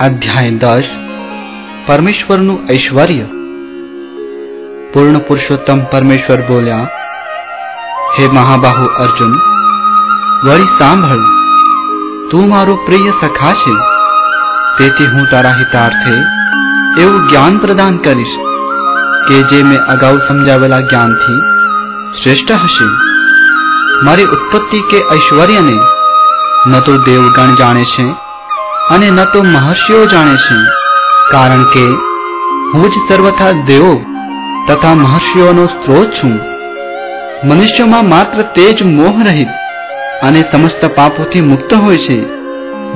અધ્યાય દસ, પરમેશ્વરનું ઐશ્વર્ય. પૂર્ણ પુરુષોત્તમ પરમેશ્વર બોલ્યા, હે મહાબાહુ અર્જુન, વળી સાંભળ, તું મારો પ્રિય સખા છે. તેથી હું તારા હિતાર્થે એવું જ્ઞાન પ્રદાન કરીશ કે જે મેં અગાઉ સમજાવેલા જ્ઞાનથી શ્રેષ્ઠ હશે. મારી ઉત્પત્તિ કે ઐશ્વર્યને ન તો દેવગણ જાણે છે અને ન તો મહર્ષિઓ જાણે છે. કારણ કે હું જ સર્વથા દેવો તથા મહર્ષિઓનો સ્ત્રોત છું. મનુષ્યમાં માત્ર તે જ મોહ રહિત અને સમસ્ત પાપોથી મુક્ત હોય છે,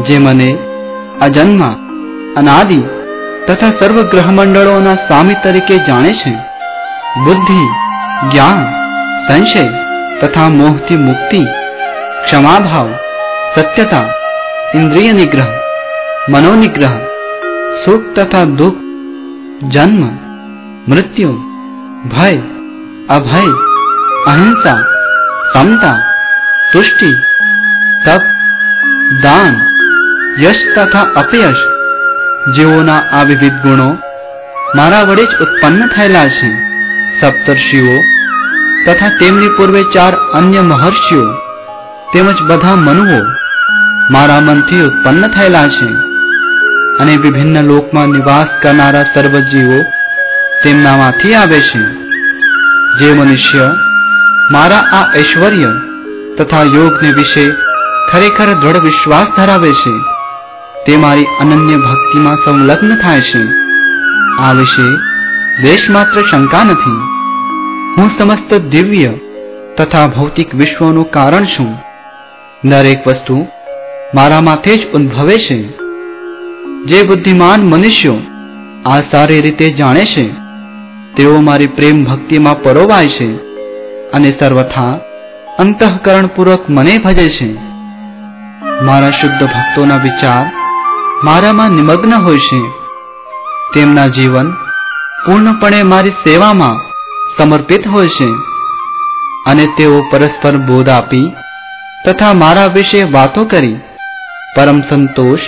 જે મને અજન્મા, અનાદિ તથા સર્વ ગ્રહમંડળોના સ્વામી તરીકે જાણે છે. બુદ્ધિ, જ્ઞાન, સંશય તથા મોહથી મુક્તિ, ક્ષમાભાવ, સત્યતા, ઇન્દ્રિય નિગ્રહ મનોનિગ્રહ, સુખ તથા દુઃખ, જન્મ, મૃત્યુ, ભય, અભય, અહિંસા, સમતા સૃષ્ટિ તપ, દાન, યશ તથા અપયશ જેઓના આ વિવિધ ગુણો મારા વડે જ ઉત્પન્ન થયેલા છે. સપ્તર્ષિઓ તથા તેમની પૂર્વે ચાર અન્ય મહર્ષિઓ તેમજ બધા મનુઓ મારા મનથી ઉત્પન્ન થયેલા છે. અને વિભિન્ન લોકમાં નિવાસ કરનારા સર્વ જીવો તેમનામાંથી આવે છે. જે મનુષ્ય મારા આ ઐશ્વર્ય તથા યોગને વિશે ખરેખર દ્રઢ વિશ્વાસ ધરાવે છે, તે મારી અનન્ય ભક્તિમાં સંલગ્ન થાય છે. આ વિશે દેશ માત્ર શંકા નથી. હું સમસ્ત દિવ્ય તથા ભૌતિક વિશ્વનું કારણ છું. દરેક વસ્તુ મારા માથે જ ઉદ્ભવે છે. જે બુદ્ધિમાન મનુષ્યો આ સારી રીતે જાણે છે, તેઓ મારી પ્રેમ ભક્તિમાં પરોવાય છે અને સર્વથા અંતઃકરણપૂર્વક મને ભજે છે. મારા શુદ્ધ ભક્તોના વિચાર મારામાં નિમગ્ન હોય છે. તેમના જીવન પૂર્ણપણે મારી સેવામાં સમર્પિત હોય છે અને તેઓ પરસ્પર બોધ આપી તથા મારા વિશે વાતો કરી પરમ સંતોષ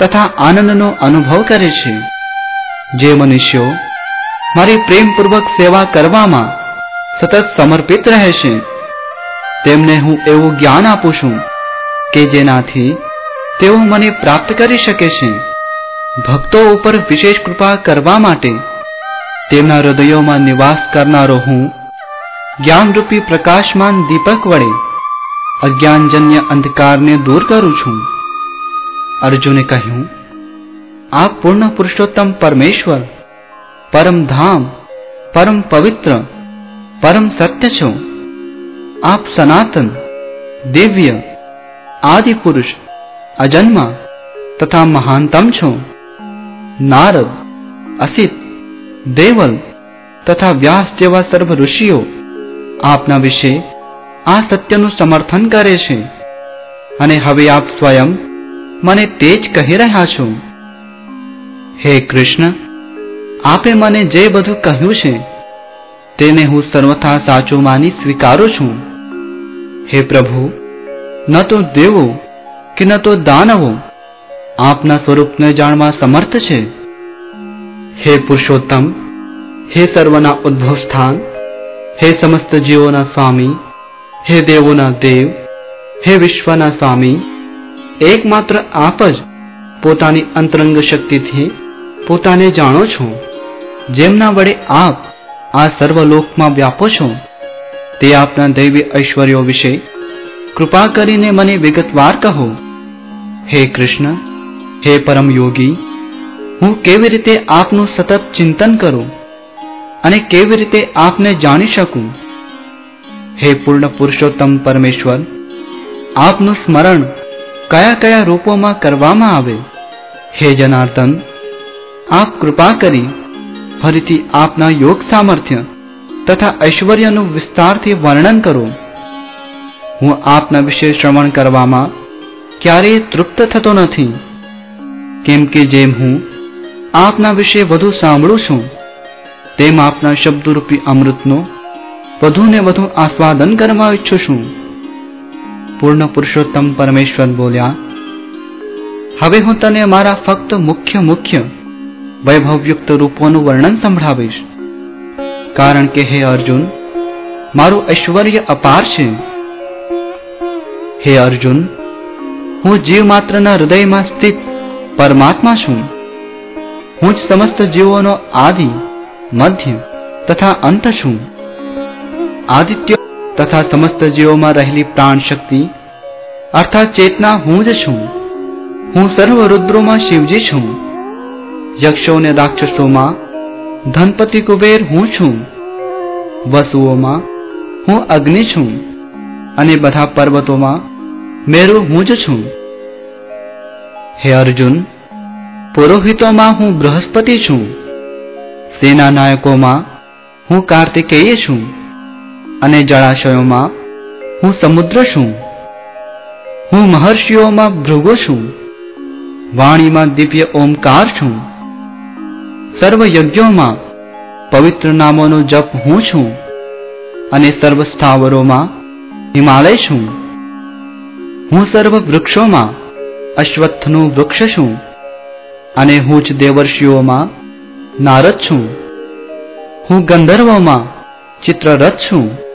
તથા આનંદનો અનુભવ કરે છે. જે મનુષ્યો મારી પ્રેમપૂર્વક સેવા કરવામાં સતત સમર્પિત રહે છે, તેમને હું એવું જ્ઞાન આપું છું કે જેનાથી તેઓ મને પ્રાપ્ત કરી શકે છે. ભક્તો ઉપર વિશેષ કૃપા કરવા માટે તેમના હૃદયોમાં નિવાસ કરનારો હું જ્ઞાનરૂપી પ્રકાશમાન દીપક વડે અજ્ઞાનજન્ય અંધકારને દૂર કરું છું. અર્જુને કહ્યું આ પૂર્ણ પુરુષોત્તમ પરમેશ્વર, પરમ ધામ, પરમ પવિત્ર, પરમ સત્ય છો. આપ સનાતન, દિવ્ય આદિ પુરુષ અજન્મા તથા મહાનતમ છો. નારદ, અસિત, દેવલ તથા વ્યાસ જેવા સર્વ ઋષિઓ આપના વિશે આ સત્યનું સમર્થન કરે છે. અને હવે આપ સ્વયં મને તે જ કહી રહ્યા છો. હે કૃષ્ણ, આપે મને જે બધું કહ્યું છે, તેને હું સર્વથા સાચું માની સ્વીકારું છું. હે પ્રભુ, ન તો દેવો કે ન તો દાનવો આપના સ્વરૂપને જાણવા સમર્થ છે. હે પુરુષોત્તમ, હે સર્વના ઉદ્ભવ સ્થાન હે સમસ્ત જીવોના સ્વામી, હે દેવોના દેવ, હે વિશ્વના સ્વામી એકમાત્ર આપ જ પોતાની અંતરંગ શક્તિથી પોતાને જાણો છો. જેમના વડે આપ આ સર્વલોકમાં વ્યાપો છો, તે આપના દૈવી ઐશ્વર્યો વિશે કૃપા કરીને મને વિગતવાર કહો. હે કૃષ્ણ, હે પરમ યોગી હું કેવી રીતે આપનું સતત ચિંતન કરું અને કેવી રીતે આપને જાણી શકું? હે પૂર્ણ પુરુષોત્તમ પરમેશ્વર, આપનું સ્મરણ કયા કયા રૂપોમાં કરવામાં આવે? હે જનાર્દન, આપ કૃપા કરી ફરીથી આપના યોગ સામર્થ્ય તથા ઐશ્વર્યનું વિસ્તારથી વર્ણન કરો. હું આપના વિશે શ્રવણ કરવામાં ક્યારેય તૃપ્ત થતો નથી. કેમ કે જેમ હું આપના વિશે વધુ સાંભળું છું, તેમ આપના શબ્દરૂપી અમૃતનો વધુ ને વધુ આસ્વાદન કરવા ઈચ્છું છું. પૂર્ણ પુરુષોત્તમ પરમેશ્વર બોલ્યા, હવે હું તને મારા ફક્ત મુખ્ય મુખ્ય વૈભવયુક્ત રૂપોનું વર્ણન સંભળાવીશ. કારણ કે હે અર્જુન, મારું ઐશ્વર્ય અપાર છે. હે અર્જુન, હું જીવ માત્રના હૃદયમાં સ્થિત પરમાત્મા છું. હું જ સમસ્ત જીવોનો આદિ, મધ્ય તથા અંત છું. આદિત્ય તથા સમસ્ત જીવોમાં રહેલી પ્રાણ શક્તિ, અર્થાત ચેતના હું જ છું. હું સર્વ રુદ્રોમાં શિવજી છું. યક્ષો અને રાક્ષસોમાં ધનપતિ કુબેર હું છું. વસુઓમાં હું અગ્નિ છું અને બધા પર્વતોમાં મેરુ હું જ છું. હે અર્જુન, પુરોહિતોમાં હું બૃહસ્પતિ છું. સેના નાયકોમાં હું કાર્તિકેય છું. અને જળાશયોમાં હું સમુદ્ર છું. હું મહર્ષિઓમાં ભૃગો છું. વાણીમાં દિવ્ય ઓમકાર છું. સર્વ યજ્ઞોમાં પવિત્ર નામોનો જપ હું છું અને સર્વ સ્થાવરોમાં હિમાલય છું. હું સર્વ વૃક્ષોમાં અશ્વત્થનું વૃક્ષ છું અને હું જ દેવર્ષિઓમાં નારદ છું. હું ગંધર્વોમાં ચિત્રરથ છું.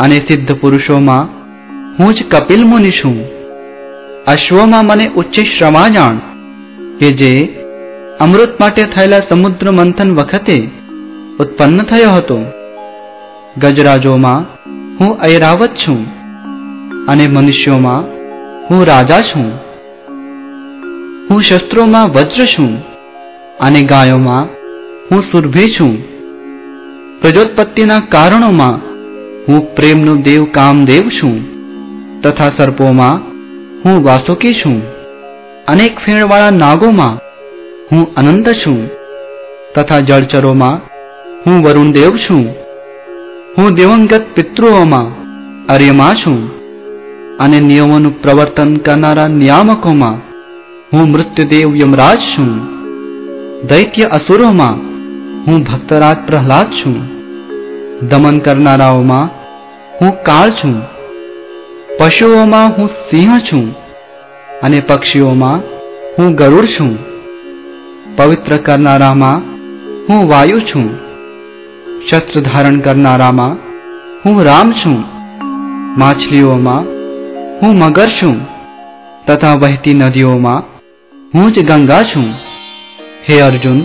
અને સિદ્ધ પુરુષોમાં હું જ કપિલ મુનિ છું. અશ્વમાં મને ઉચ્ચ શ્રમા જાણ કે જે અમૃત માટે થયેલા સમુદ્ર મંથન વખતે ઉત્પન્ન થયો હતો. ગજરાજોમાં હું ઐરાવત છું અને મનુષ્યોમાં હું રાજા છું. હું શસ્ત્રોમાં વજ્ર છું અને ગાયોમાં હું સુરભી છું. પ્રજોત્પત્તિના કારણોમાં હું પ્રેમનું દેવ કામદેવ છું. તથા સર્પોમાં હું વાસુકી છું. અનેક ફેણવાળા નાગોમાં હું અનંત છું. તથા જળચરોમાં હું વરુણદેવ છું. હું દિવંગત પિતૃઓમાં અર્યમાં છું. અને નિયમોનું પ્રવર્તન કરનારા નિયામકોમાં હું મૃત્યુદેવ યમરાજ છું. દૈત્ય અસુરોમાં હું ભક્તરાજ પ્રહલાદ છું. દમન કરનારાઓમાં હું કાળ છું. પશુઓમાં હું સિંહ છું અને પક્ષીઓમાં હું ગરુડ છું. પવિત્ર કરનારામાં હું વાયુ છું. શસ્ત્ર ધારણ કરનારામાં હું રામ છું. માછલીઓમાં હું મગર છું તથા વહેતી નદીઓમાં હું જ ગંગા છું. હે અર્જુન,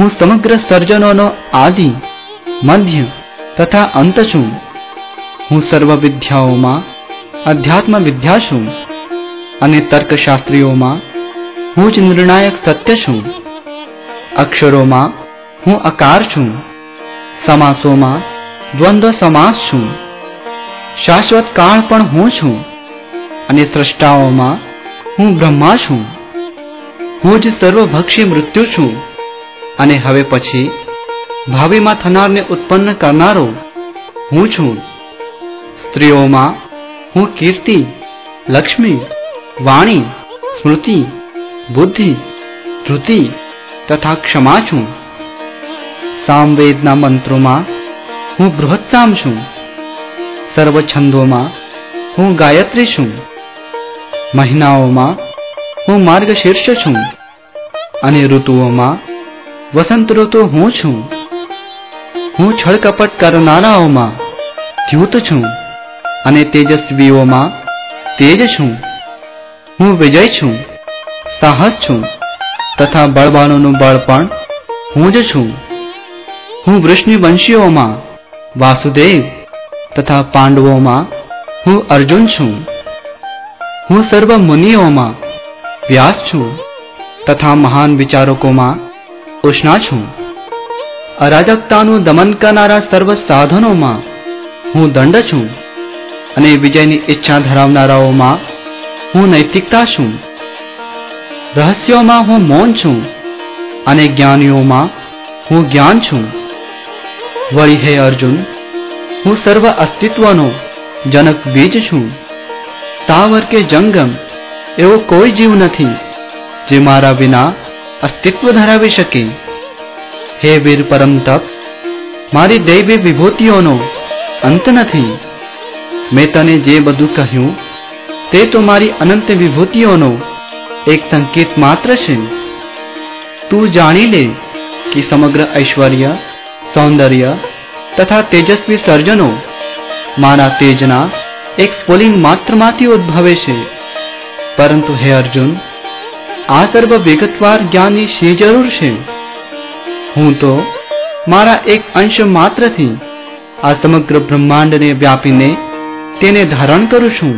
હું સમગ્ર સર્જનોનો આદિ, મધ્ય તથા અંત છું. હું સર્વ વિદ્યાઓમાં, અધ્યાત્મ વિદ્યા છું અને તર્કશાસ્ત્રીઓમાં હું જ નિર્ણાયક સત્ય છું. અક્ષરોમાં હું અકાર છું, સમાસોમાં દ્વંદ્વ સમાસ છું, શાશ્વત કાળ પણ હું છું અને સ્રષ્ટાઓમાં હું બ્રહ્મા છું. હું જ સર્વભક્ષી મૃત્યુ છું અને હવે પછી ભાવિમાં થનારને ઉત્પન્ન કરનારો હું છું. સ્ત્રીઓમાં હું કીર્તિ, લક્ષ્મી, વાણી, સ્મૃતિ, બુદ્ધિ ધૃતિ તથા ક્ષમા છું. સામવેદના મંત્રોમાં હું બૃહત્સામ છું. સર્વ છંદોમાં હું ગાયત્રી છું. મહિનાઓમાં હું માર્ગશીર્ષ છું. અને ઋતુઓમાં વસંત ઋતુ હું છું. હું છળકપટ કરનારાઓમાં દ્યુત છું. અને તેજસ્વીઓમાં તેજ છું. હું વિજય છું, સાહસ છું, તથા બળવાનોનું બળ પણ હું જ છું. હું વૃષ્ણિ વંશીઓમાં વાસુદેવ તથા પાંડવોમાં હું અર્જુન છું. હું સર્વ મુનિઓમાં વ્યાસ છું તથા મહાન વિચારકોમાં ઉષ્ણા છું. અરાજકતાનું દમન કરનારા સર્વ સાધનોમાં હું દંડ છું. અને વિજયની ઈચ્છા ધરાવનારાઓમાં હું નૈતિકતા છું. રહસ્યોમાં હું મૌન છું અને જ્ઞાનીઓમાં હું જ્ઞાન છું. વળી હે અર્જુન, હું સર્વ અસ્તિત્વનો જનક બીજ છું. તાવર કે જંગમ એવો કોઈ જીવ નથી જે મારા વિના અસ્તિત્વ ધરાવી શકે. હે વીર પરમ તપ મારી દૈવી વિભૂતિઓનો અંત નથી. મેં તને જે બધું કહ્યું, તે તો મારી અનંત વિભૂતિઓનો એક સંકેત માત્ર છે તું જાણી લે કે સમગ્ર ઐશ્વર્ય, સૌંદર્ય તથા તેજસ્વી સર્જનો મારા તેજના એક સ્ફુલિંગ માત્રમાંથી ઉદ્ભવે છે. પરંતુ હે અર્જુન, આ સર્વ વિગતવાર જ્ઞાનની શી જરૂર છે? હું તો મારા એક અંશ માત્રથી આ સમગ્ર બ્રહ્માંડને વ્યાપીને તેને ધારણ કરું છું.